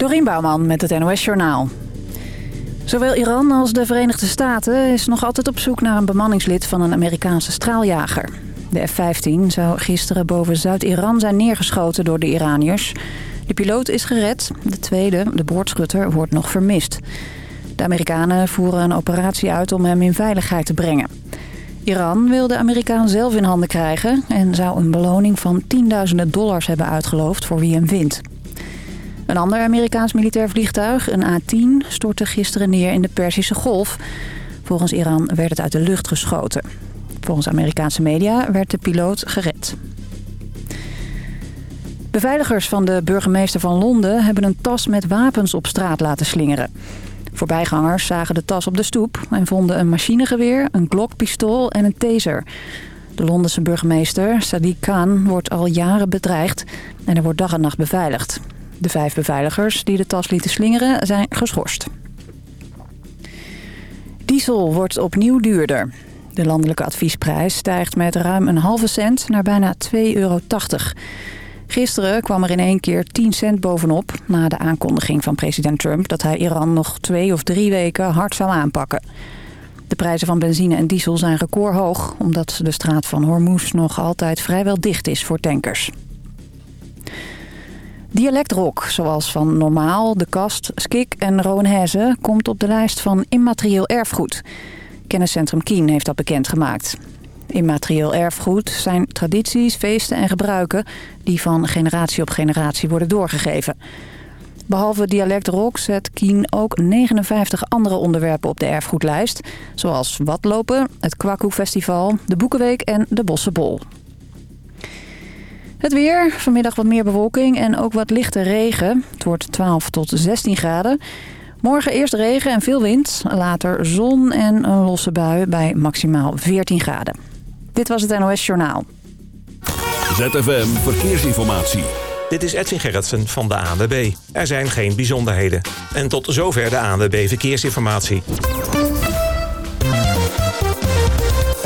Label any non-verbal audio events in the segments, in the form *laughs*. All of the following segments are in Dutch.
Dorien Bouwman met het NOS Journaal. Zowel Iran als de Verenigde Staten is nog altijd op zoek naar een bemanningslid van een Amerikaanse straaljager. De F-15 zou gisteren boven Zuid-Iran zijn neergeschoten door de Iraniërs. De piloot is gered, de tweede, de boordschutter, wordt nog vermist. De Amerikanen voeren een operatie uit om hem in veiligheid te brengen. Iran wil de Amerikaan zelf in handen krijgen... en zou een beloning van tienduizenden dollars hebben uitgeloofd voor wie hem wint. Een ander Amerikaans militair vliegtuig, een A-10, stortte gisteren neer in de Perzische Golf. Volgens Iran werd het uit de lucht geschoten. Volgens Amerikaanse media werd de piloot gered. Beveiligers van de burgemeester van Londen hebben een tas met wapens op straat laten slingeren. Voorbijgangers zagen de tas op de stoep en vonden een machinegeweer, een glokpistool en een taser. De Londense burgemeester, Sadiq Khan, wordt al jaren bedreigd en er wordt dag en nacht beveiligd. De vijf beveiligers die de tas lieten slingeren zijn geschorst. Diesel wordt opnieuw duurder. De landelijke adviesprijs stijgt met ruim een halve cent naar bijna 2,80 euro. Gisteren kwam er in één keer 10 cent bovenop... na de aankondiging van president Trump... dat hij Iran nog twee of drie weken hard zou aanpakken. De prijzen van benzine en diesel zijn recordhoog... omdat de straat van Hormuz nog altijd vrijwel dicht is voor tankers. Dialectrock, zoals van Normaal, De Kast, Skik en Roanheze... komt op de lijst van immaterieel erfgoed. Kenniscentrum Kien heeft dat bekendgemaakt. Immaterieel erfgoed zijn tradities, feesten en gebruiken... die van generatie op generatie worden doorgegeven. Behalve dialectrock zet Kien ook 59 andere onderwerpen op de erfgoedlijst... zoals watlopen, het Kwaku Festival, de Boekenweek en de Bossenbol. Het weer, vanmiddag wat meer bewolking en ook wat lichte regen. Het wordt 12 tot 16 graden. Morgen eerst regen en veel wind. Later zon en een losse bui bij maximaal 14 graden. Dit was het NOS Journaal. ZFM Verkeersinformatie. Dit is Edwin Gerritsen van de ANWB. Er zijn geen bijzonderheden. En tot zover de ANWB Verkeersinformatie.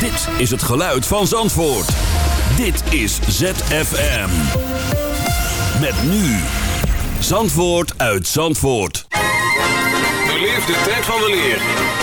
Dit is het geluid van Zandvoort. Dit is ZFM. Met nu. Zandvoort uit Zandvoort. Beleef de tijd van de leer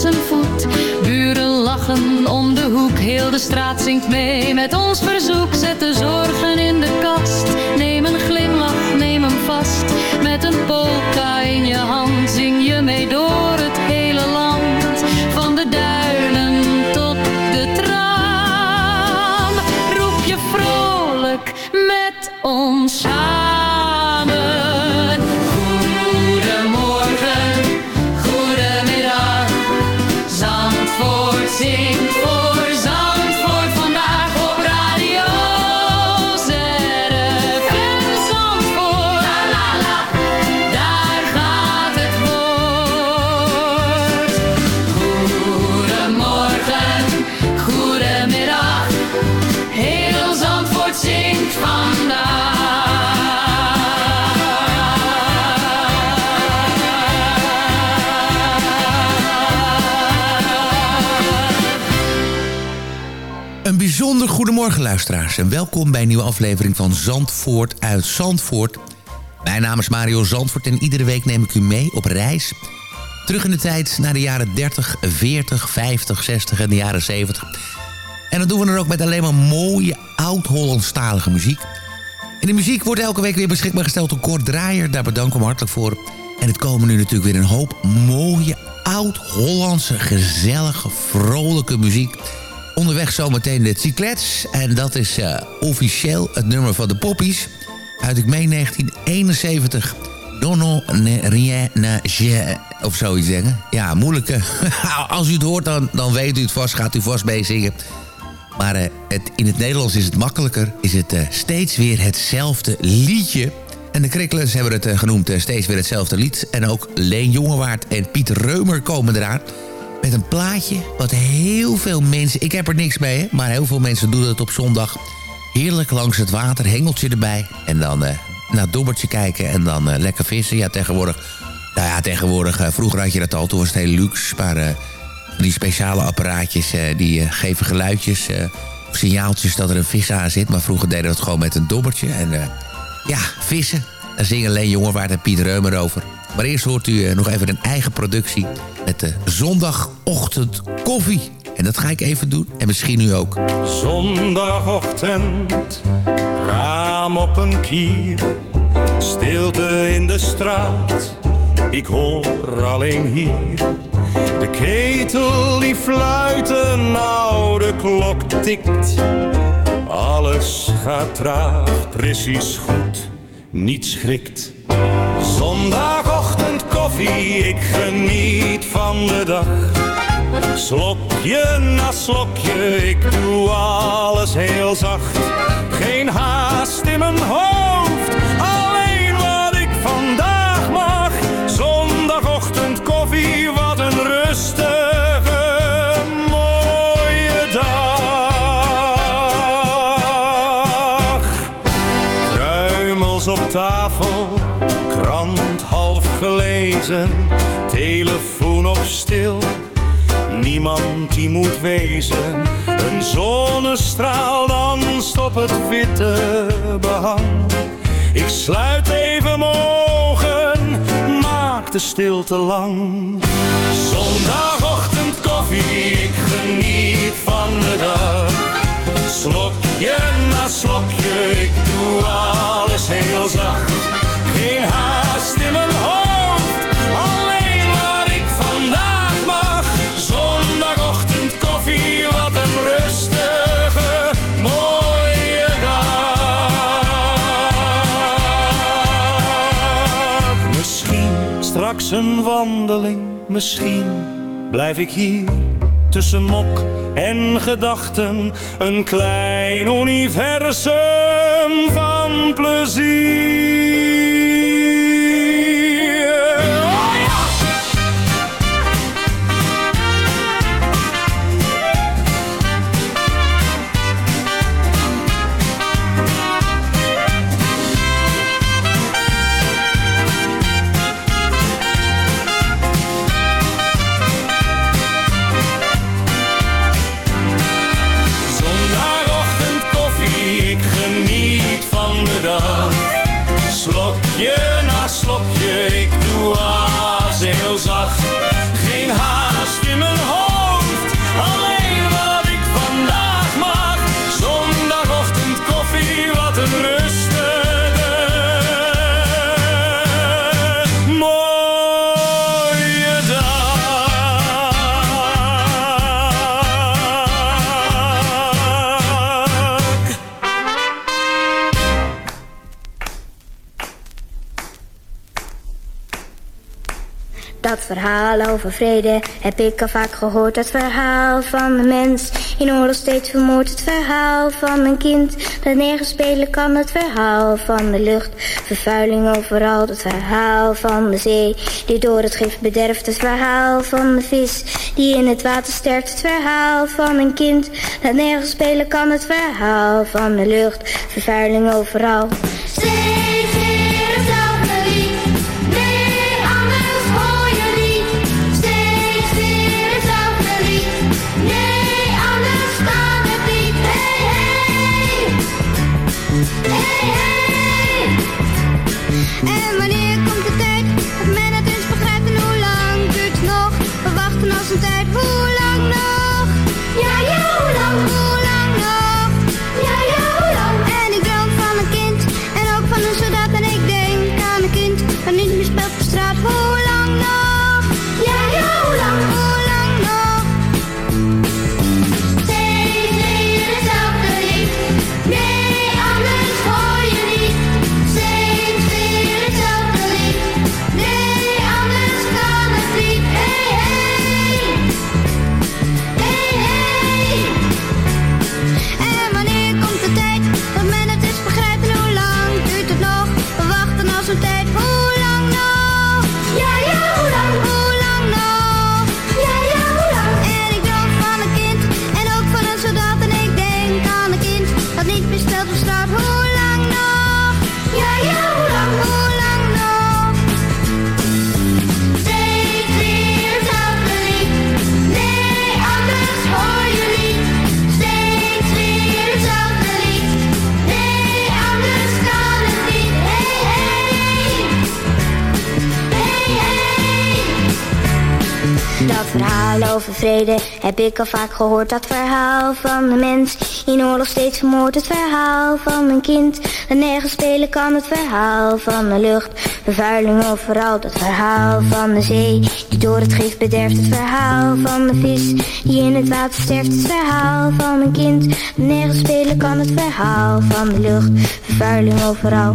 Zijn voet. Buren lachen om de hoek, heel de straat zingt mee met ons verzoek. Zet de goedemorgen luisteraars en welkom bij een nieuwe aflevering van Zandvoort uit Zandvoort. Mijn naam is Mario Zandvoort en iedere week neem ik u mee op reis. Terug in de tijd naar de jaren 30, 40, 50, 60 en de jaren 70. En dat doen we dan ook met alleen maar mooie oud-Hollandstalige muziek. En de muziek wordt elke week weer beschikbaar gesteld door Kort Draaier. Daar bedank ik hem hartelijk voor. En het komen nu natuurlijk weer een hoop mooie oud-Hollandse, gezellige, vrolijke muziek. Onderweg zometeen de Cyclets. En dat is eh, officieel het nummer van de Poppies. Uit, ik meen, 1971. Non, non, ne, rien, ne, je, of zoiets zeggen. Ja, moeilijke. *laughs* Als u het hoort, dan, dan weet u het vast. Gaat u vast meezingen. Maar eh, het, in het Nederlands is het makkelijker. Is het eh, steeds weer hetzelfde liedje. En de Krikkelers hebben het eh, genoemd eh, steeds weer hetzelfde lied. En ook Leen Jongewaard en Piet Reumer komen eraan. Met een plaatje wat heel veel mensen... Ik heb er niks mee, maar heel veel mensen doen het op zondag. Heerlijk langs het water, hengeltje erbij. En dan eh, naar het dobbertje kijken en dan eh, lekker vissen. Ja, tegenwoordig... Nou ja, tegenwoordig... eh, vroeger had je dat al, toen was het heel luxe. Maar die speciale apparaatjes, die geven geluidjes... signaaltjes dat er een vis aan zit. Maar vroeger deden we het gewoon met een dobbertje. En ja, vissen. Daar zingen Leen Jongewaard en Piet Reumer over. Maar eerst hoort u eh, nog even een eigen productie... met de zondagochtend koffie. En dat ga ik even doen. En misschien u ook. Zondagochtend, raam op een kier, stilte in de straat, ik hoor alleen hier. De ketel die fluit, een oude klok tikt, alles gaat traag, precies goed, niets schrikt. Zondagochtend koffie, ik geniet van de dag. Slokje na slokje, ik doe alles heel zacht. Geen haast in mijn hoofd, niemand die moet wezen. Een zonnestraal danst op het witte behang. Ik sluit even ogen, maak de stilte lang. Zondagochtend koffie, ik geniet van de dag. Slokje na slokje, ik doe alles heel zacht. Wandeling, misschien blijf ik hier tussen mok en gedachten. Een klein universum van plezier. Verhaal over vrede heb ik al vaak gehoord. Het verhaal van de mens in oorlog steeds vermoord. Het verhaal van een kind dat nergens spelen kan. Het verhaal van de lucht, vervuiling overal. Het verhaal van de zee die door het gif bederft. Het verhaal van de vis die in het water sterft. Het verhaal van een kind dat nergens spelen kan. Het verhaal van de lucht, vervuiling overal. Over vrede heb ik al vaak gehoord. Dat verhaal van de mens in oorlog steeds vermoord. Het verhaal van een kind dat nergens spelen kan. Het verhaal van de lucht, vervuiling overal. Het verhaal van de zee die door het gif bederft. Het verhaal van de vis die in het water sterft. Het verhaal van een kind dat nergens spelen kan. Het verhaal van de lucht, vervuiling overal.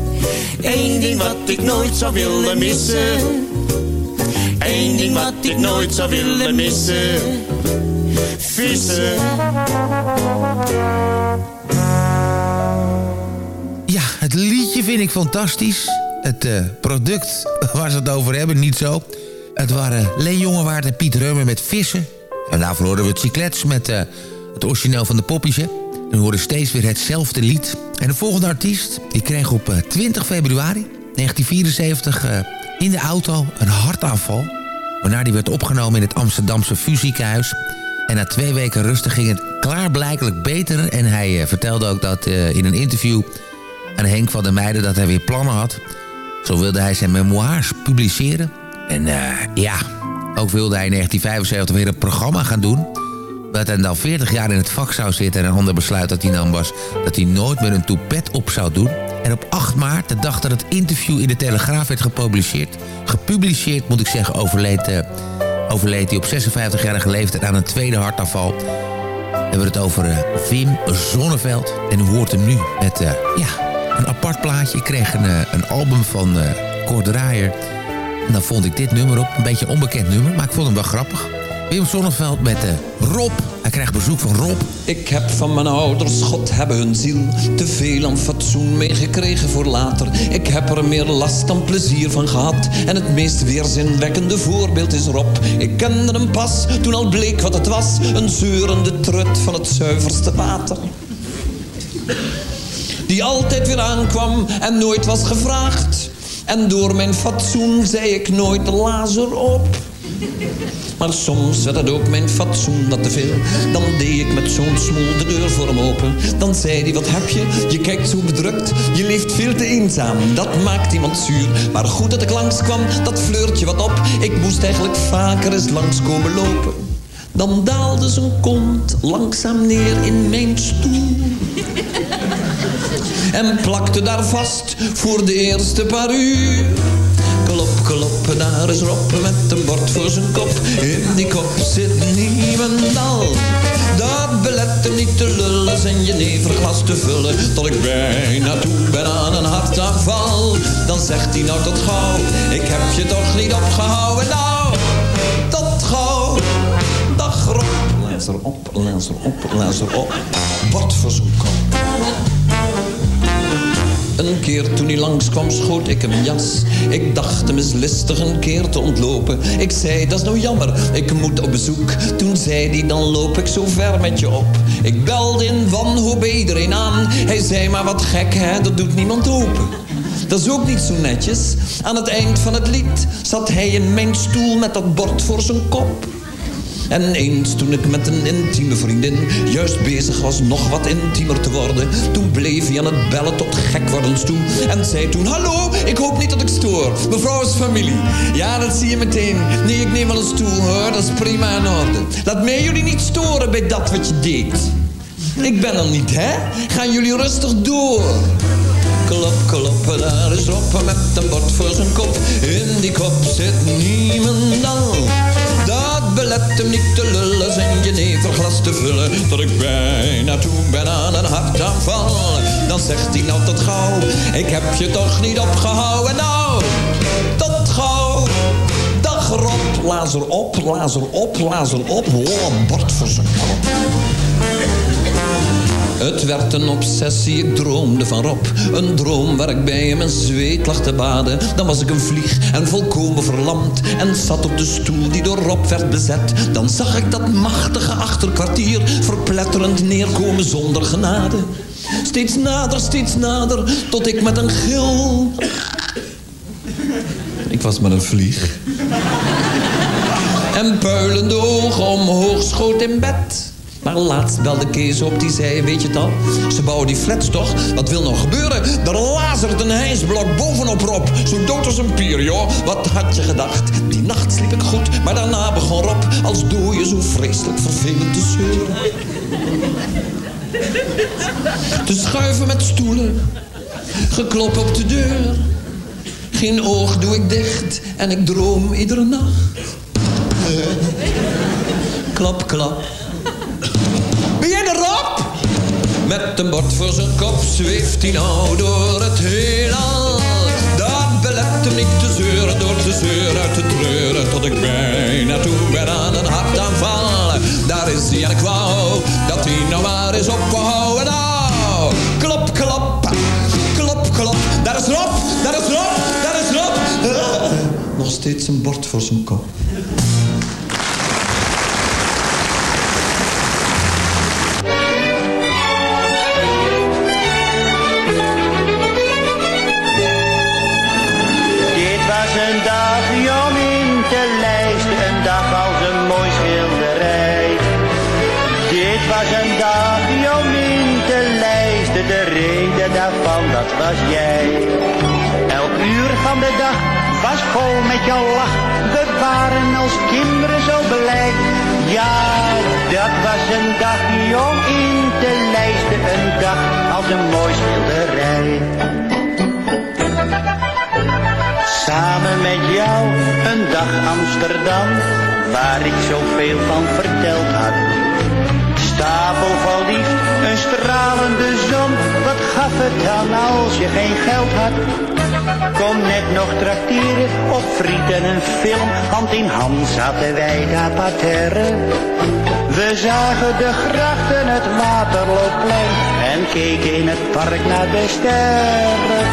Eén ding wat ik nooit zou willen missen. Eén ding wat ik nooit zou willen missen. Vissen. Ja, het liedje vind ik fantastisch. Het eh, product waar ze het over hebben, niet zo. Het waren Leen Jongewaard en Piet Reumer met Vissen. En daarvoor hoorden we het Cyclets met eh, het origineel van de poppies. hè. We hoorden steeds weer hetzelfde lied. En de volgende artiest, die kreeg op eh, 20 februari 1974 eh, in de auto een hartaanval. Waarna die werd opgenomen in het Amsterdamse Fusiekenhuis. En na twee weken rusten ging het klaarblijkelijk beter. En hij eh, vertelde ook dat eh, in een interview aan Henk van der Meijden... dat hij weer plannen had. Zo wilde hij zijn memoires publiceren. En eh, ja, ook wilde hij in 1975 weer een programma gaan doen... dat hij dan 40 jaar in het vak zou zitten... en een ander besluit dat hij nam was... dat hij nooit meer een toepet op zou doen... En op 8 maart, de dag dat het interview in de Telegraaf werd gepubliceerd... gepubliceerd, moet ik zeggen, overleed, eh, overleed hij op 56-jarige leeftijd aan een tweede hartaanval. We het over eh, Wim Zonneveld. En hoort hem nu met eh, ja, een apart plaatje. Ik kreeg een, album van Cor Draaier. En dan vond ik dit nummer op. Een beetje een onbekend nummer, maar ik vond hem wel grappig. Wim Zonneveld met eh, Rob. Hij krijgt bezoek van Rob. Ik heb van mijn ouders, God hebben hun ziel, te veel aan fatsoen meegekregen voor later. Ik heb er meer last dan plezier van gehad. En het meest weerzinwekkende voorbeeld is Rob. Ik kende hem pas toen al bleek wat het was. Een zeurende trut van het zuiverste water. Die altijd weer aankwam en nooit was gevraagd. En door mijn fatsoen zei ik nooit lazer op. Maar soms werd het ook mijn fatsoen dat te veel. Dan deed ik met zo'n smoel de deur voor hem open. Dan zei hij, wat heb je? Je kijkt zo bedrukt. Je leeft veel te eenzaam. Dat maakt iemand zuur. Maar goed dat ik langskwam, dat fleurt je wat op. Ik moest eigenlijk vaker eens langskomen lopen. Dan daalde zijn kont langzaam neer in mijn stoel. En plakte daar vast voor de eerste paar uur. Klop, klop, daar is Rob met een bord voor zijn kop. In die kop zit niemendal. Dat belet hem niet te lullen, zijn jeneverglas te vullen. Tot ik bijna toe ben aan een hartaanval. Dan zegt hij nou tot gauw, ik heb je toch niet opgehouden. Nou, tot gauw. Dag Rob. Lees erop, lees erop, lees erop. Bord voor zijn kop. Een keer toen hij langskwam schoot ik hem een jas. Ik dacht hem eens listig een keer te ontlopen. Ik zei, dat is nou jammer, ik moet op bezoek. Toen zei hij, dan loop ik zo ver met je op. Ik belde in wanhoop iedereen aan. Hij zei, maar wat gek hè, dat doet niemand open. Dat is ook niet zo netjes. Aan het eind van het lied zat hij in mijn stoel met dat bord voor zijn kop. En eens toen ik met een intieme vriendin juist bezig was nog wat intiemer te worden, toen bleef hij aan het bellen tot gek wordens toe en zei toen: Hallo, ik hoop niet dat ik stoor. Mevrouw is familie. Ja, dat zie je meteen. Nee, ik neem wel een stoel hoor, dat is prima in orde. Laat mij jullie niet storen bij dat wat je deed. Ik ben er niet, hè? Gaan jullie rustig door. Klop, klop, daar is Rob met een bord voor zijn kop. In die kop zit niemendal. Dat belet hem niet te lullen, zijn jeneverglas te vullen. Tot ik bijna toe ben aan een hartaanval. Dan zegt hij nou tot gauw, ik heb je toch niet opgehouden. Nou, tot gauw. Dag Rob, lazer op, lazer op, lazer op. Een bord voor zijn kop. Het werd een obsessie, ik droomde van Rob. Een droom waar ik bij hem in zweet lag te baden. Dan was ik een vlieg en volkomen verlamd. En zat op de stoel die door Rob werd bezet. Dan zag ik dat machtige achterkwartier verpletterend neerkomen zonder genade. Steeds nader, steeds nader, tot ik met een gil... Ik was maar een vlieg. En puilende ogen omhoog schoot in bed. Maar laatst belde Kees op, die zei, weet je het al? Ze bouwen die flats toch? Wat wil nog gebeuren? Er lazert een hijsblok bovenop Rob. Zo dood als een pier, joh. Wat had je gedacht? Die nacht sliep ik goed, maar daarna begon Rob... als dooie zo vreselijk vervelend te zeuren. Te schuiven met stoelen. Geklop op de deur. Geen oog doe ik dicht en ik droom iedere nacht. Klap, klap. Met een bord voor zijn kop zweeft hij nou door het heelal. Dat belet hem niet te zeuren, door te zeuren uit te treuren. Tot ik bijna toe ben aan een hartaanval. Daar is hij en ik wou dat hij nou maar is opgehouden. Nou, klop, klop, klop, klop. Daar is Rob, daar is Rob, daar is Rob. Ah, Nog steeds een bord voor zijn kop. Met jouw lach, we waren als kinderen zo blij. Ja, dat was een dag om in te lijsten, een dag als een mooi schilderij. Samen met jou een dag Amsterdam, waar ik zoveel van verteld had. Stapel van lief, een stralende zon, wat gaf het dan als je geen geld had? Kom net nog trakteren op friet en film, hand in hand zaten wij daar parterre. We zagen de grachten, het Waterloopplein en keken in het park naar de sterren.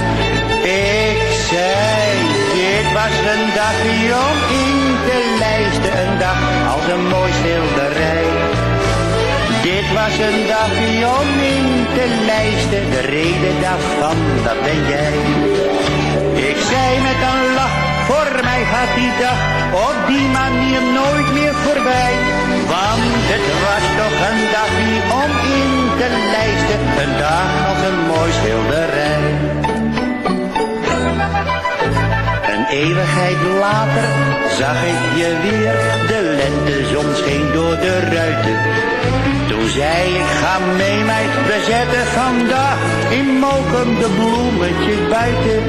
Ik zei, dit was een dag om in te lijsten, een dag als een mooi schilderij. Dit was een dag om in te lijsten, de reden daarvan, dat ben jij. Ik zei met een lach, voor mij gaat die dag op die manier nooit meer voorbij. Want het was toch een dag om in te lijsten, een dag als een mooi schilderij. Een eeuwigheid later zag ik je weer, de lentezon scheen door de ruiten. Toen zei ik, ga mee meid, we zetten vandaag in Mokum de bloemetjes buiten.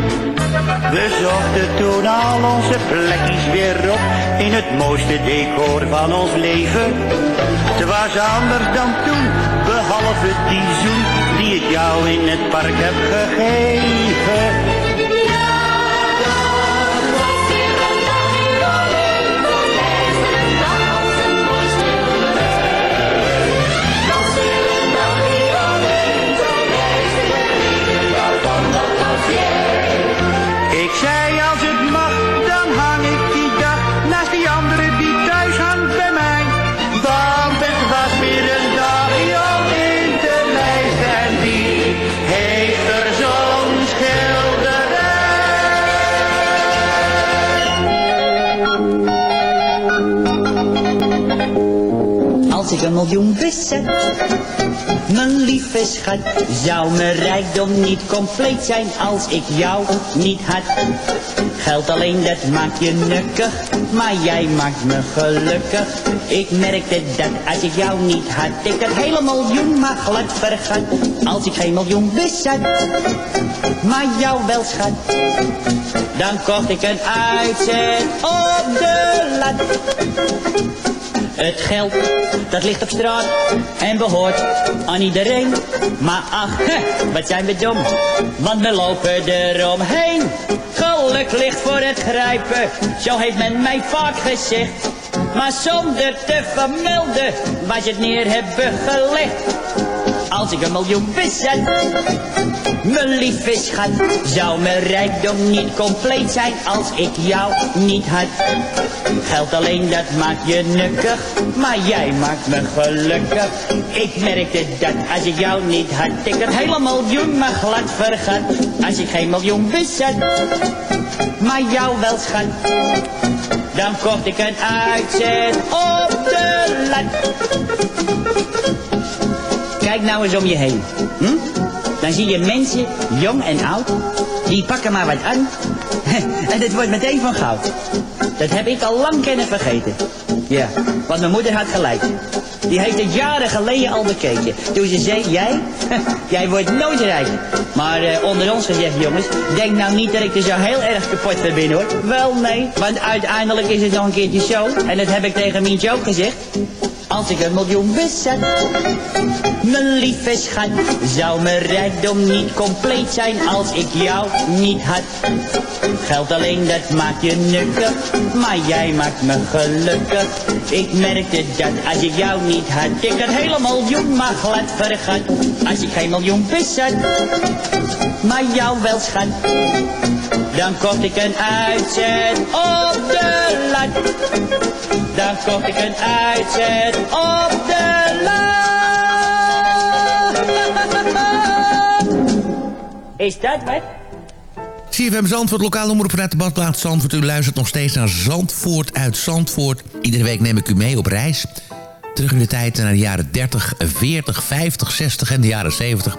We zochten toen al onze plekjes weer op, in het mooiste decor van ons leven. Het was anders dan toen, behalve die zoen die ik jou in het park heb gegeven. Een miljoen bezet, Mijn lieve schat, zou mijn rijkdom niet compleet zijn als ik jou niet had. Geld alleen, dat maakt je nukkig, maar jij maakt me gelukkig. Ik merkte dat als ik jou niet had, ik het hele miljoen maar glad vergat. Als ik geen miljoen bezat, maar jou wel schat. Dan kocht ik een uitzet op de lat. Het geld, dat ligt op straat en behoort aan iedereen. Maar ach, wat zijn we dom, want we lopen eromheen. Geluk ligt voor het grijpen, zo heeft men mij vaak gezegd. Maar zonder te vermelden waar je het neer hebben gelegd. Als ik een miljoen bezat, mijn lieve schat, zou mijn rijkdom niet compleet zijn als ik jou niet had. Geld alleen dat maakt je nukkig, maar jij maakt me gelukkig. Ik merkte dat als ik jou niet had, ik het hele miljoen maar glad vergat. Als ik geen miljoen bezat, maar jou wel schat. Dan kocht ik een uitzet op de lat. Kijk nou eens om je heen. Hm? Dan zie je mensen, jong en oud, die pakken maar wat aan. *laughs* en het wordt meteen van goud. Dat heb ik al lang kennen vergeten. Ja, want mijn moeder had gelijk. Die heeft het jaren geleden al bekeken. Toen ze zei, jij, *laughs* jij wordt nooit rijk. Maar eh, onder ons gezegd, jongens, denk nou niet dat ik er zo heel erg kapot van ben, hoor. Wel, nee, want uiteindelijk is het nog een keertje zo. En dat heb ik tegen Mientje ook gezegd. Als ik een miljoen bezat, mijn lieve schat, zou mijn rijkdom niet compleet zijn als ik jou niet had. Geld alleen dat maakt je nukkig, maar jij maakt me gelukkig. Ik merkte dat als ik jou niet had, ik het hele miljoen maar glad vergat. Als ik geen miljoen bezat, maar jou wel schat. Dan kocht ik een uitzet op de lat. Dan kocht ik een uitzet op de lat. Is dat wat? CFM Zandvoort, lokaal omroep vanuit de badplaats Zandvoort. U luistert nog steeds naar Zandvoort uit Zandvoort. Iedere week neem ik u mee op reis. Terug in de tijd naar de jaren 30, 40, 50, 60 en de jaren 70.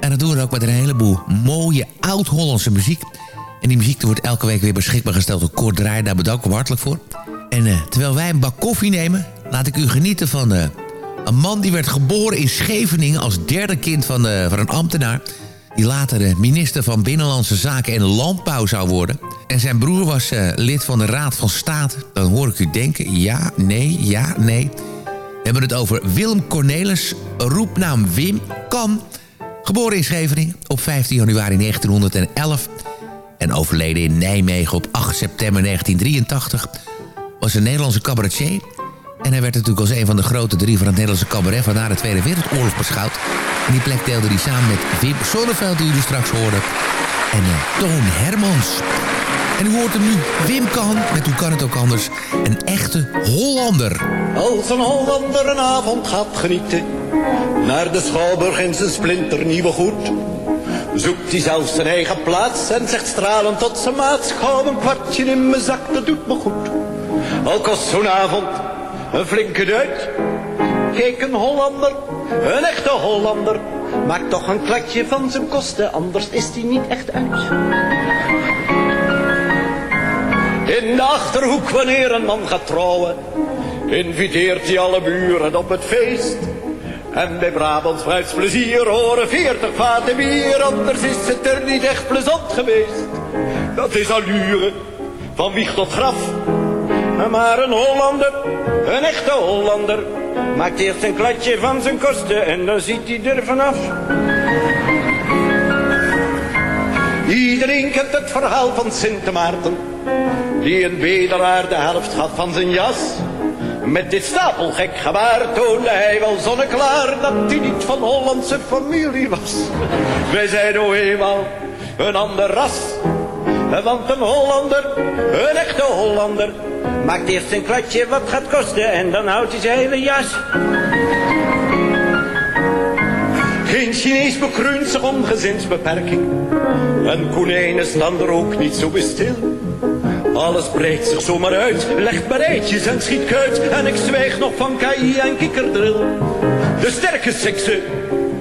En dat doen we ook met een heleboel mooie oud-Hollandse muziek. En die muziek wordt elke week weer beschikbaar gesteld door Kort Draai. Daar ik hem hartelijk voor. En uh, terwijl wij een bak koffie nemen... laat ik u genieten van uh, een man die werd geboren in Scheveningen... als derde kind van, uh, van een ambtenaar... die later de minister van Binnenlandse Zaken en Landbouw zou worden. En zijn broer was lid van de Raad van State. Dan hoor ik u denken, ja, nee, ja, nee. We hebben het over Willem Cornelis, roepnaam Wim Kan... Geboren in Scheveningen op 15 januari 1911 en overleden in Nijmegen op 8 september 1983... was een Nederlandse cabaretier. En hij werd natuurlijk als een van de grote drie van het Nederlandse cabaret... van na de Tweede Wereldoorlog beschouwd. En die plek deelde hij samen met Wim Sonneveld, die jullie straks hoorden... en uh, Toon Hermans. En u hoort hem nu, Wim Kan, met Hoe kan het ook anders... een echte Hollander. Als een Hollander een avond gaat genieten... naar de Schouwburg in zijn splinternieuwe goed... Zoekt hij zelfs zijn eigen plaats en zegt stralend tot zijn maat. Schouw een kwartje in mijn zak, dat doet me goed. Al kost zo'n avond een flinke duit. Kijk, een Hollander, een echte Hollander. Maakt toch een klatje van zijn kosten, anders is hij niet echt uit. In de Achterhoek, wanneer een man gaat trouwen, inviteert hij alle buren op het feest. En bij Brabants fruitsplezier horen veertig vaten bier, anders is het er niet echt plezant geweest. Dat is allure, van wieg tot graf. Maar een Hollander, een echte Hollander, maakt eerst een klatje van zijn kosten en dan ziet hij er vanaf. Iedereen kent het verhaal van Sint Maarten, die een bedelaar de helft gaf van zijn jas. Met dit stapelgek gebaar toonde hij wel zonneklaar dat hij niet van Hollandse familie was. Wij zijn nou eenmaal een ander ras. Want een Hollander, een echte Hollander, maakt eerst een klatje wat gaat kosten en dan houdt hij zijn hele jas. Geen Chinees bekruint zich om gezinsbeperking. En konijnen staan er ook niet zo stil. Alles breidt zich zomaar uit, legt bereidjes en schiet kuit. En ik zwijg nog van KI en kikkerdril. De sterke sekse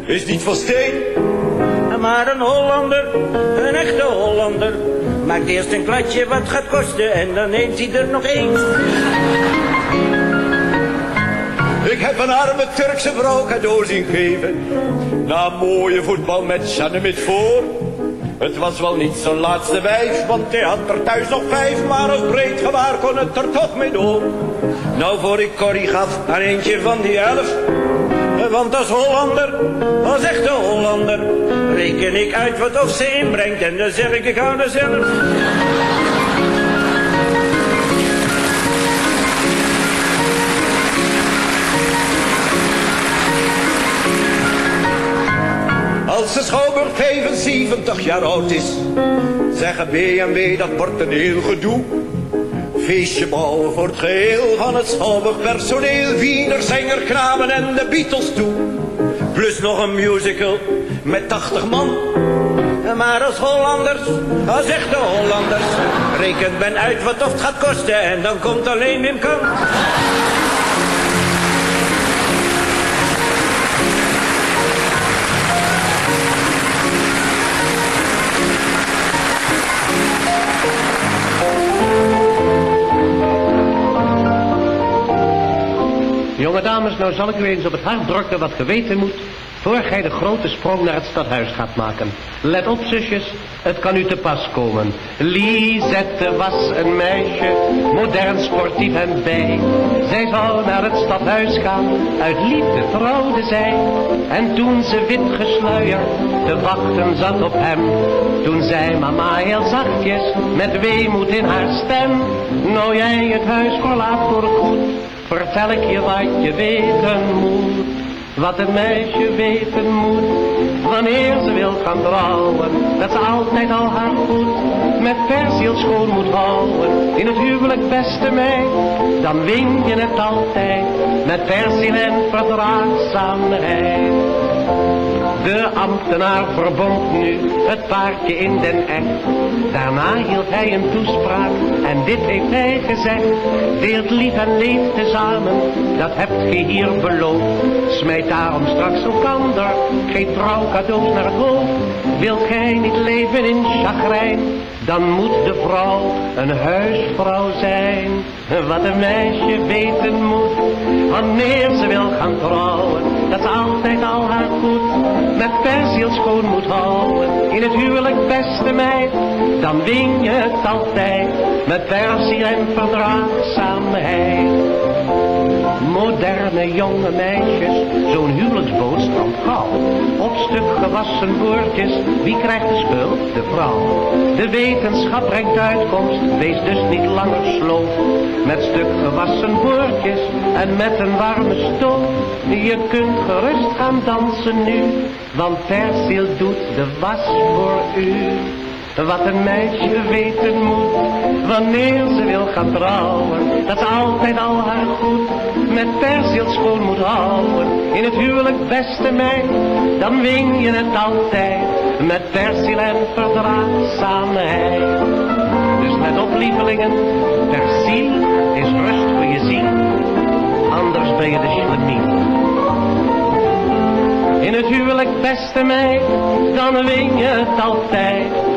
is niet van steen. Maar een Hollander, een echte Hollander, maakt eerst een kladje wat gaat kosten en dan neemt hij er nog één. Ik heb een arme Turkse vrouw cadeau zien geven. Na mooie voetbal met Janemit voor. Het was wel niet zijn laatste wijf, want hij had er thuis nog vijf. Maar als breed gewaar kon het er toch mee door. Nou voor ik Corrie gaf aan eentje van die elf. Want als Hollander, als echte Hollander, reken ik uit wat of ze inbrengt. En dan zeg ik, ik hou er. Als de Schouwburg 75 jaar oud is, zeggen B&W dat wordt een heel gedoe. Feestje bouwen voor het geheel van het Schouwburg personeel, Wiener, zanger, kramen en de Beatles toe. Plus nog een musical met 80 man. Maar als Hollanders, als echte Hollanders, rekent men uit wat of het gaat kosten en dan komt alleen Wim Kamp. Jonge dames, nou zal ik u eens op het hart drukken wat ge weten moet... voor gij de grote sprong naar het stadhuis gaat maken. Let op, zusjes, het kan u te pas komen. Lisette was een meisje, modern, sportief en bij. Zij zou naar het stadhuis gaan, uit liefde trouwde zij. En toen ze wit gesluierd te wachten zat op hem... toen zei mama heel zachtjes, met weemoed in haar stem... nou jij het huis verlaat voor goed vertel ik je wat je weten moet. Wat een meisje weten moet, wanneer ze wil gaan trouwen. Dat ze altijd al haar goed met persiel schoon moet houden. In het huwelijk beste meid, dan win je het altijd. Met persiel en verdraagzaamheid. De ambtenaar verbond nu het paardje in den echt. Daarna hield hij een toespraak en dit heeft hij gezegd. Deelt lief en leeft tezamen, dat hebt ge hier beloofd. Smijt daarom straks elkander, geen trouwcadeaus naar het hoofd. Wilt gij niet leven in chagrijn, dan moet de vrouw een huisvrouw zijn. Wat een meisje weten moet, wanneer ze wil gaan trouwen. Dat ze altijd al haar goed met persiel schoon moet houden. In het huwelijk beste meid, dan win je het altijd. Met persiel en verdraagzaamheid. Moderne jonge meisjes, zo'n huwelijksboot strandt gauw. Op stuk gewassen woordjes, wie krijgt de schuld? De vrouw. De wetenschap brengt uitkomst, wees dus niet langer sloof. Met stuk gewassen woordjes en met een warme stof. Je kunt gerust gaan dansen nu, want persiel doet de was voor u. Wat een meisje weten moet, wanneer ze wil gaan trouwen. Dat ze altijd al haar goed met persiel schoon moet houden. In het huwelijk beste meid, dan win je het altijd. Met persiel en verdraagzaamheid. Dus let op lievelingen, is rust voor je ziel. Anders ben je de schlemien. In het huwelijk beste meid, dan win je het altijd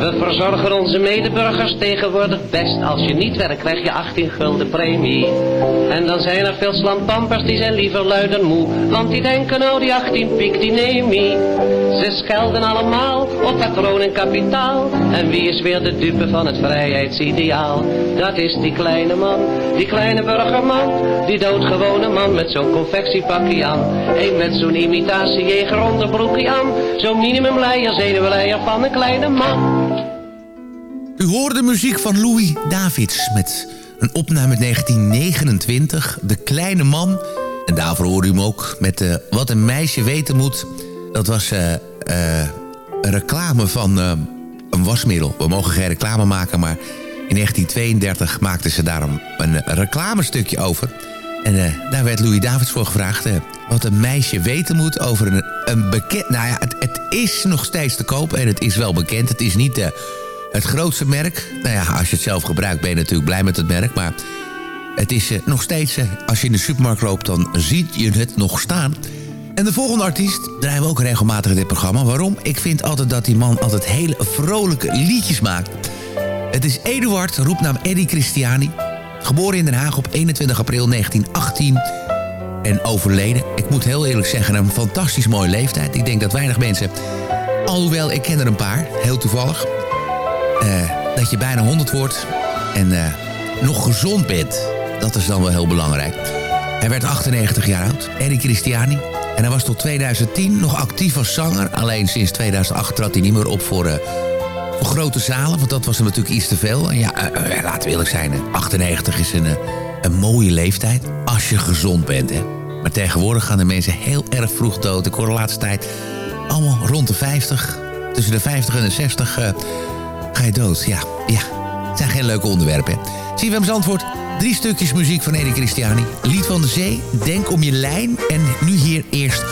We verzorgen onze medeburgers tegenwoordig best. Als je niet werkt krijg je 18 gulden premie. En dan zijn er veel slampampers die zijn liever lui dan moe. Want die denken nou die 18 piek die neem. Ze schelden allemaal op patroon en kapitaal. En wie is weer de dupe van het vrijheidsideaal? Dat is die kleine man, die kleine burgerman. Die doodgewone man met zo'n confectiepakje aan. Eén met zo'n imitatiejeger onderbroekje aan. Zo'n minimumleier, zenuwleier van een kleine man. U hoorde de muziek van Louis Davids met een opname uit 1929, De Kleine Man. En daarvoor hoorde u hem ook met uh, Wat een meisje weten moet. Dat was uh, uh, een reclame van een wasmiddel. We mogen geen reclame maken, maar in 1932 maakten ze daar een, reclamestukje over. En daar werd Louis Davids voor gevraagd... wat een meisje weten moet over een, een bekend... Nou ja, het, het, is nog steeds te koop en het is wel bekend. Het is niet het grootste merk. Nou ja, als je het zelf gebruikt ben je natuurlijk blij met het merk. Maar het is nog steeds, als je in de supermarkt loopt, dan ziet je het nog staan. En de volgende artiest draaien we ook regelmatig in dit programma. Waarom? Ik vind altijd dat die man altijd hele vrolijke liedjes maakt. Het is Eduard, roepnaam Eddie Christiani. Geboren in Den Haag op 21 april 1918 en overleden. Ik moet heel eerlijk zeggen, een fantastisch mooie leeftijd. Ik denk dat weinig mensen, alhoewel ik ken er een paar, heel toevallig... Uh, dat je bijna 100 wordt en uh, nog gezond bent. Dat is dan wel heel belangrijk. Hij werd 98 jaar oud, Eddie Christiani. En hij was tot 2010 nog actief als zanger. Alleen sinds 2008 trad hij niet meer op voor, uh, voor grote zalen. Want dat was hem natuurlijk iets te veel. En ja, laten we eerlijk zijn. 98 is een, een mooie leeftijd. Als je gezond bent, hè. Maar tegenwoordig gaan de mensen heel erg vroeg dood. Ik hoor de laatste tijd allemaal rond de 50. Tussen de 50 en de 60 ga je dood. Ja, ja. Het zijn geen leuke onderwerpen. CFM's antwoord. Drie stukjes muziek van Eddie Christiani. Lied van de Zee, Denk om je lijn. En nu hier eerst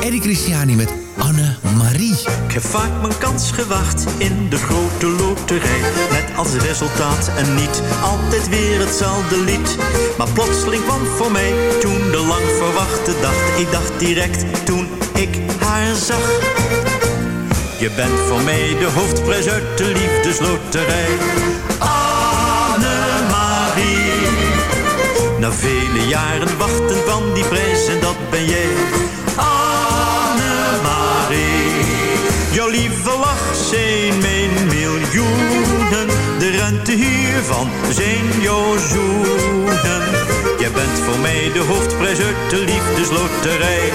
Eddie Christiani met Anne-Marie. Ik heb vaak mijn kans gewacht in de grote loterij. Net als resultaat en niet altijd weer hetzelfde lied. Maar plotseling kwam voor mij toen de lang verwachte dag. Ik dacht direct toen ik haar zag. Je bent voor mij de hoofdprijs uit de liefdesloterij. Anne-Marie. Na vele jaren wachten van die prijs en dat ben jij. Anne-Marie. Jouw lieve lach zijn mijn miljoenen. De rente hiervan zijn jouw zoenen. Jij bent voor mij de hoofdprijs uit de liefdesloterij.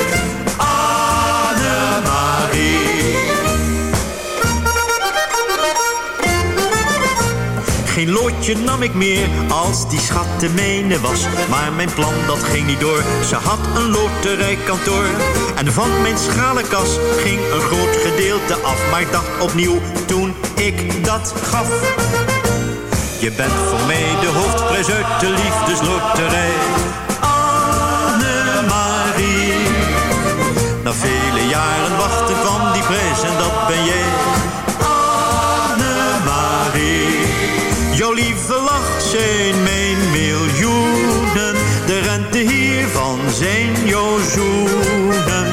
Geen loodje nam ik meer als die schat de mijne was. Maar mijn plan dat ging niet door. Ze had een loterijkantoor. En van mijn schalenkas ging een groot gedeelte af. Maar ik dacht opnieuw toen ik dat gaf. Je bent voor mij de hoofdprijs uit de liefdesloterij. Annemarie. Na vele jaren wachten kwam die prijs en dat ben jij. Jouw lieve lach zijn mijn miljoenen. De rente hiervan zijn jouw zoenen.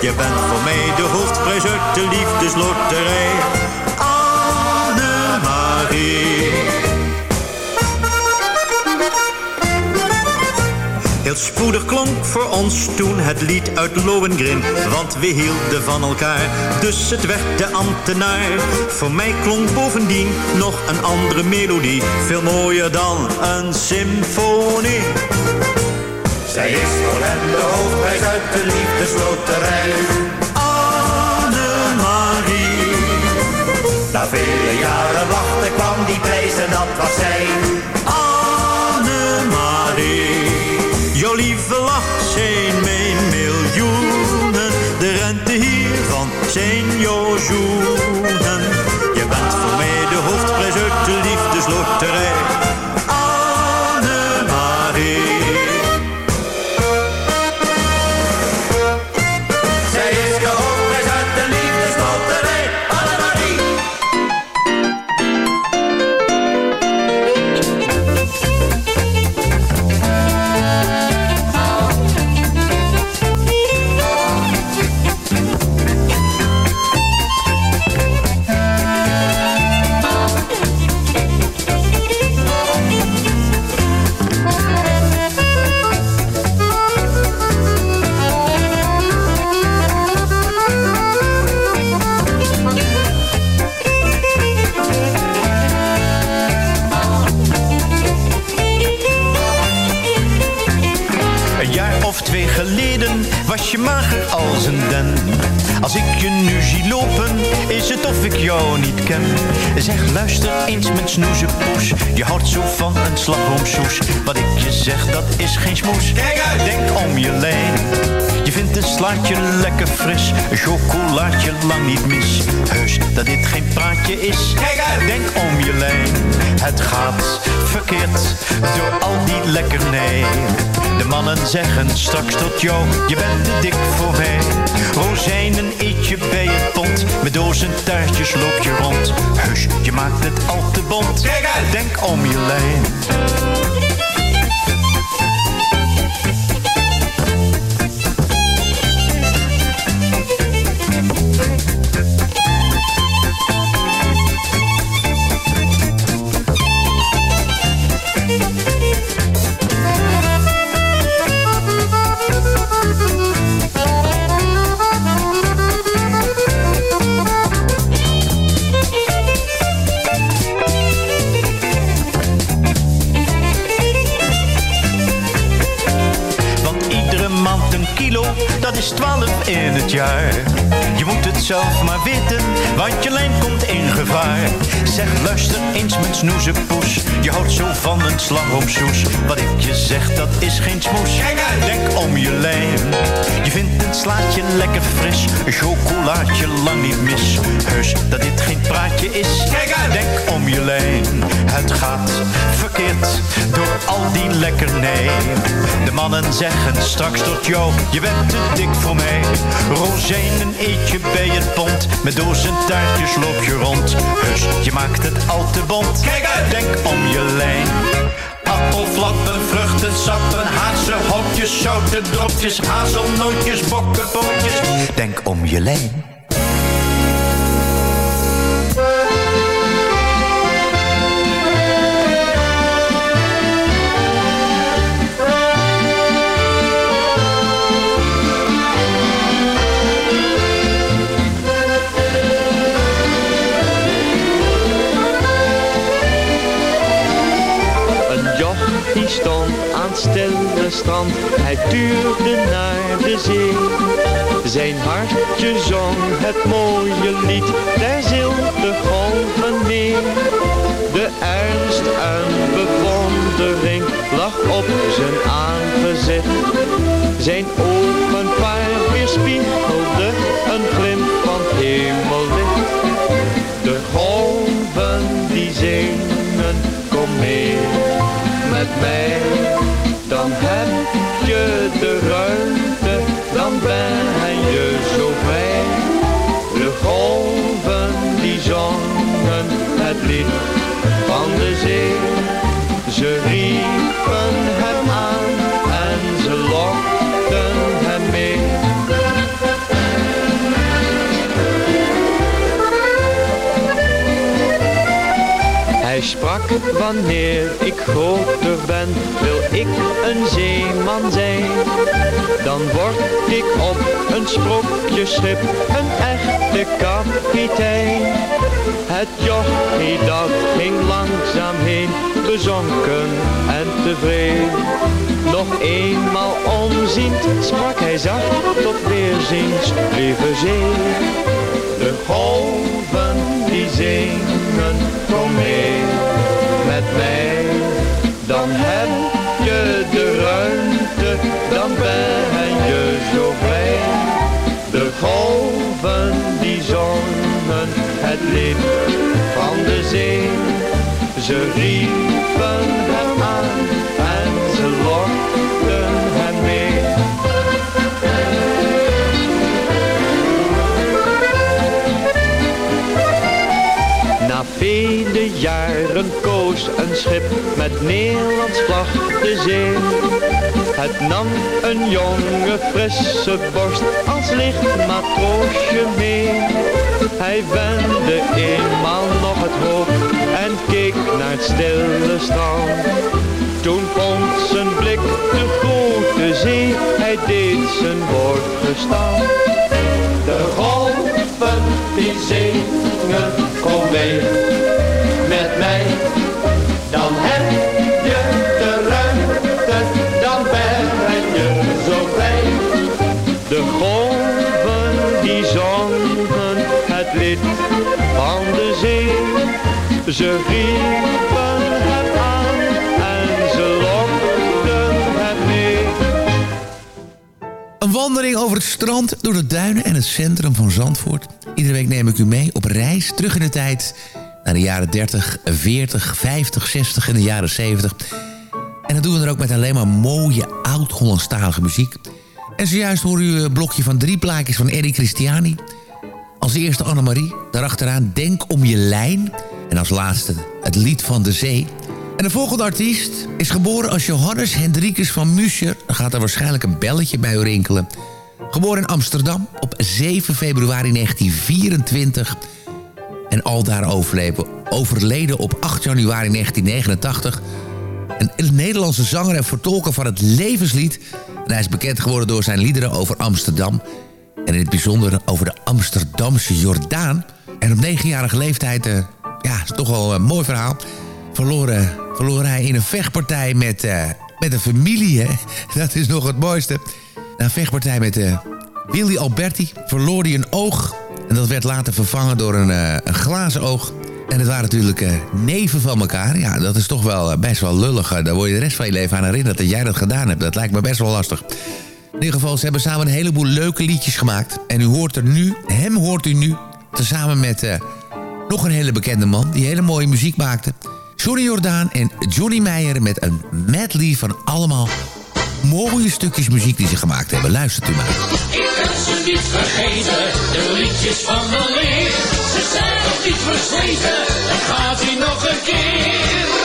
Je bent voor mij de hoofdprijs uit de liefdesloterij. Spoedig klonk voor ons toen het lied uit Lohengrin. Want we hielden van elkaar, dus het werd de ambtenaar. Voor mij klonk bovendien nog een andere melodie. Veel mooier dan een symfonie. Zij is voor hem de hoofdprijs uit de liefdesloterij. Annemarie. Na vele jaren wachten kwam die prijs en dat was zij. Jouw lieve lach zijn mijn miljoenen. De rente hiervan zijn jouw zoenen. Je bent voor mij de hoofdprijs uit de liefdesloterij. Zeggen straks tot jou, je bent te dik voor mij. Rozijnen eet je bij het pond, met dozen taartjes loop je rond. Heus, je maakt het al te bond. Denk om je lijn. Is 12 in het jaar. Zelf maar weten, want je lijn komt in gevaar. Zeg, luister eens met snoezepoes. Je houdt zo van een slagroomsoes. Wat ik je zeg, dat is geen smoes. Denk om je lijn. Je vindt een slaatje lekker fris. Een chocolaatje lang niet mis. Heus, dat dit geen praatje is. Denk om je lijn. Het gaat verkeerd door al die lekkernij. De mannen zeggen straks tot jou, je bent te dik voor mij. Rozijnen eet je bij pond, met dozen taartjes loop je rond. Heus, je maakt het al te bond. Kijk uit! Denk om je lijn. Appelflappen, vruchtensappen, hazenhokjes, zoute dropjes, hazelnootjes, bokkenbootjes. Denk om je lijn. Hij tuurde naar de zee. Zijn hartje zong het mooie lied der zilte golven neer. De ernst en bewondering lag op zijn aangezicht. Zijn ogen paar weerspiegelde een glimp van hemellicht. De golven die zingen, kom mee met mij. Je de ruimte, dan ben je zo vrij. De golven die zongen het lied wanneer ik groter ben, wil ik een zeeman zijn. Dan word ik op een sprookjesschip een echte kapitein. Het jochie dat ging langzaam heen, bezonken en tevreden. Nog eenmaal omziend sprak hij zacht, tot weerziens, lieve zee. De golven die zingen, kom mee met mij. Dan heb je de ruimte, dan ben je zo vrij. De golven die zongen het lied van de zee. Ze riepen vele jaren koos een schip met Nederlands vlag de zee. Het nam een jonge frisse borst als licht matroosje mee. Hij wendde eenmaal nog het hoofd en keek naar het stille strand. Toen vond zijn blik de grote zee, hij deed zijn woord gestaan. De golven die zingen, kom mee Ze riepen hem aan en ze lokten hem mee. Een wandeling over het strand, door de duinen en het centrum van Zandvoort. Iedere week neem ik u mee op reis terug in de tijd... naar de jaren 30, 40, 50, 60 en de jaren 70. En dat doen we dan ook met alleen maar mooie oud-Hollandstalige muziek. En zojuist hoor u een blokje van drie plaatjes van Eddie Christiani. Als eerste Annemarie, daarachteraan Denk om je lijn... en als laatste het lied van de zee... En de volgende artiest is geboren als Johannes Hendrikus van Muscher. Dan gaat er waarschijnlijk een belletje bij u rinkelen. Geboren in Amsterdam op 7 februari 1924. En aldaar overleven, overleden op 8 januari 1989. Een Nederlandse zanger en vertolker van het levenslied. En hij is bekend geworden door zijn liederen over Amsterdam. En in het bijzonder over de Amsterdamse Jordaan. En op negenjarige leeftijd, eh, ja, is toch wel een mooi verhaal verloren, verloor hij in een vechtpartij met, uh, met een familie. *laughs* Dat is nog het mooiste. Na een vechtpartij met uh, Willy Alberti verloor hij een oog. En dat werd later vervangen door een, uh, een glazen oog. En het waren natuurlijk neven van elkaar. Ja, dat is toch wel best wel lullig. Daar word je de rest van je leven aan herinnerd dat jij dat gedaan hebt. Dat lijkt me best wel lastig. In ieder geval, ze hebben samen een heleboel leuke liedjes gemaakt. En u hoort er nu, hem hoort u nu, tezamen met nog een hele bekende man... die hele mooie muziek maakte... Johnny Jordaan en Johnny Meijer met een medley van allemaal mooie stukjes muziek die ze gemaakt hebben. Luistert u maar. Ik kan ze niet vergeten, de liedjes van de leer. Ze zijn nog niet versleten, dan gaat hij nog een keer.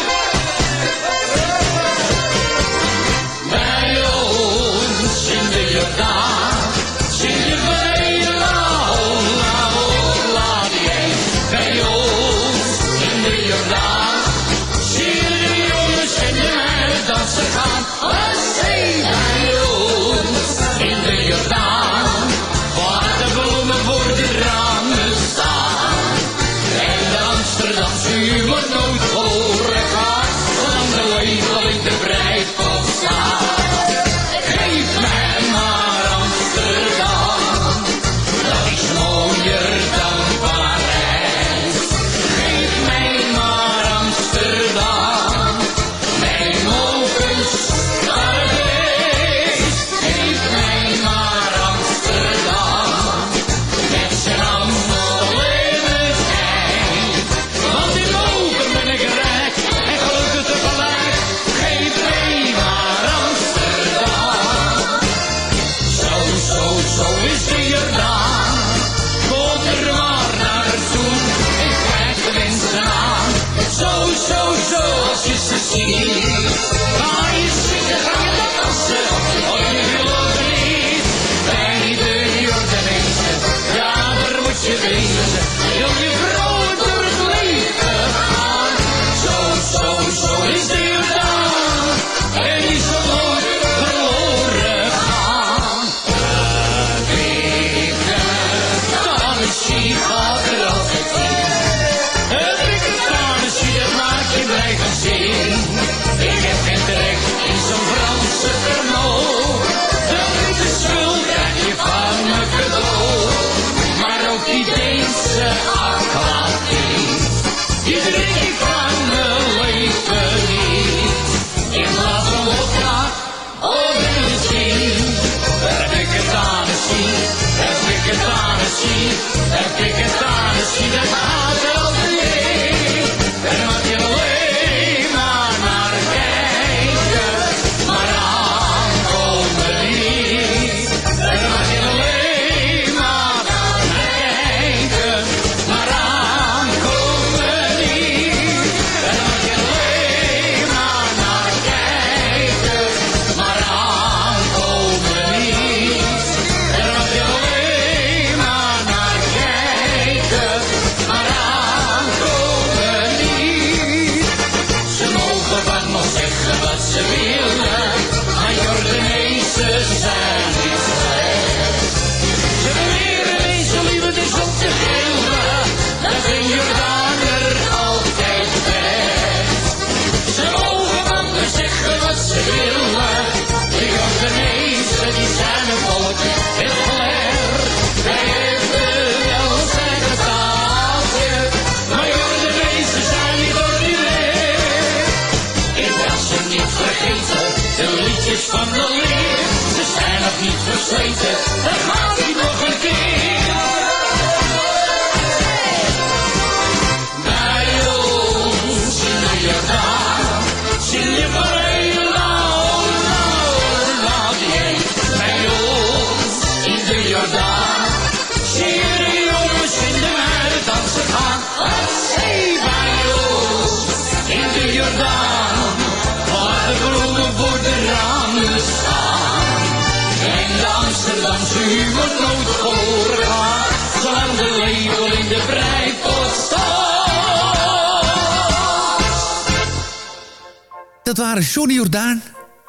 Dat waren Johnny Jordaan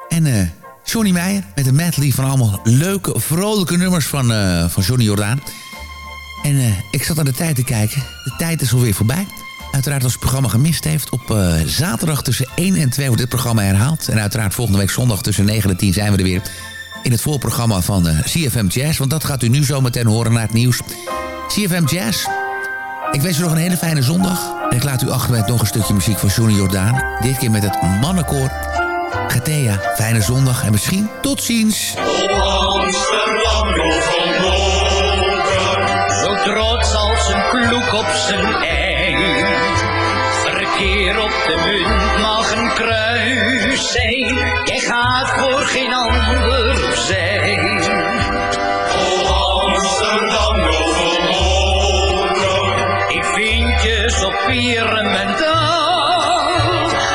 en eh, Johnny Meijer... met een medley van allemaal leuke, vrolijke nummers van, eh, van Johnny Jordaan. En eh, ik zat naar de tijd te kijken. De tijd is alweer voorbij. Uiteraard als het programma gemist heeft... op zaterdag tussen 1 en 2 wordt dit programma herhaald. En uiteraard volgende week zondag tussen 9 en 10 zijn we er weer... in het voorprogramma van CFM Jazz. Want dat gaat u nu zo meteen horen naar het nieuws. CFM Jazz... Ik wens u nog een hele fijne zondag. En ik laat u achter met nog een stukje muziek van Johnny Jordaan. Dit keer met het mannenkoor. Getea, fijne zondag en misschien tot ziens. Amsterdam, Zo trots als een kloek op zijn ei. Verkeer op de munt mag een kruis zijn. Jij gaat voor geen ander opzij. Je zo pyramentaal.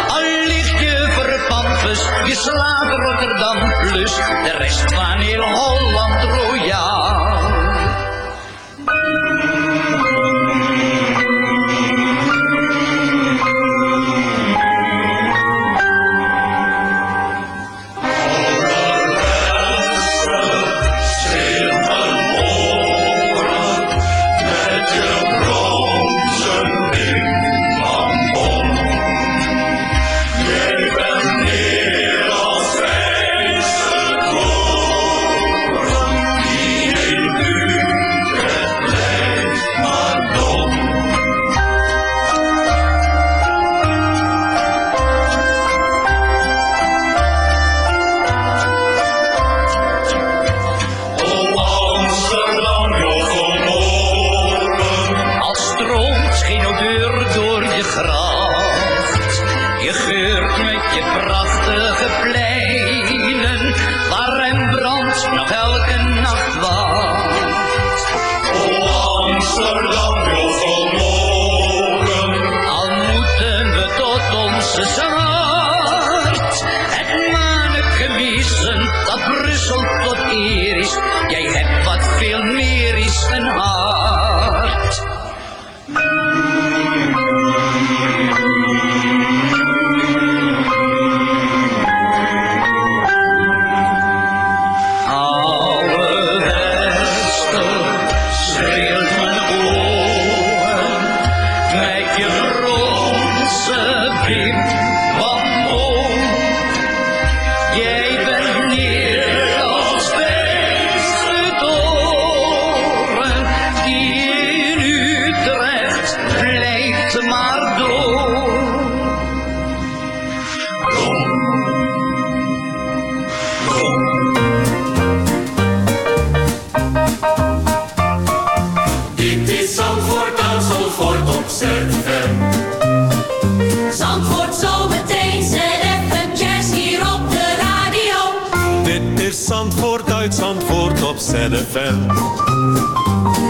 Al ligt je verpampus, je slaat Rotterdam plus. De rest van heel Holland royaal. Zandvoort uit Zandvoort op ZFM.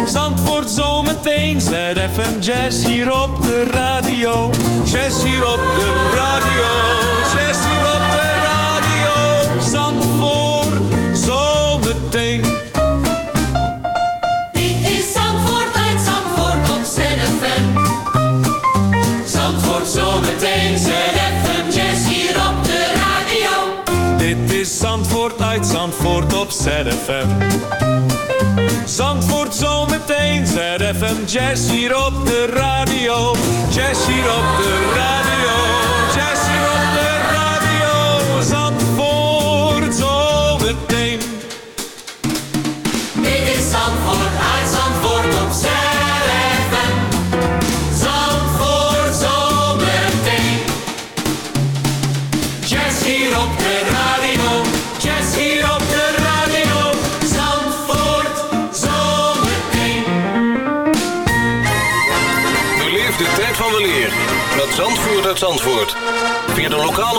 Zandvoort zometeen, ZFM Jazz hier op de radio. Jazz hier op de radio. Jazz hier op de radio. Zandvoort uit Zandvoort op ZFM. Zandvoort zometeen, ZFM Jazz hier op de radio. Jazz hier op de radio. Jazz hier op de radio.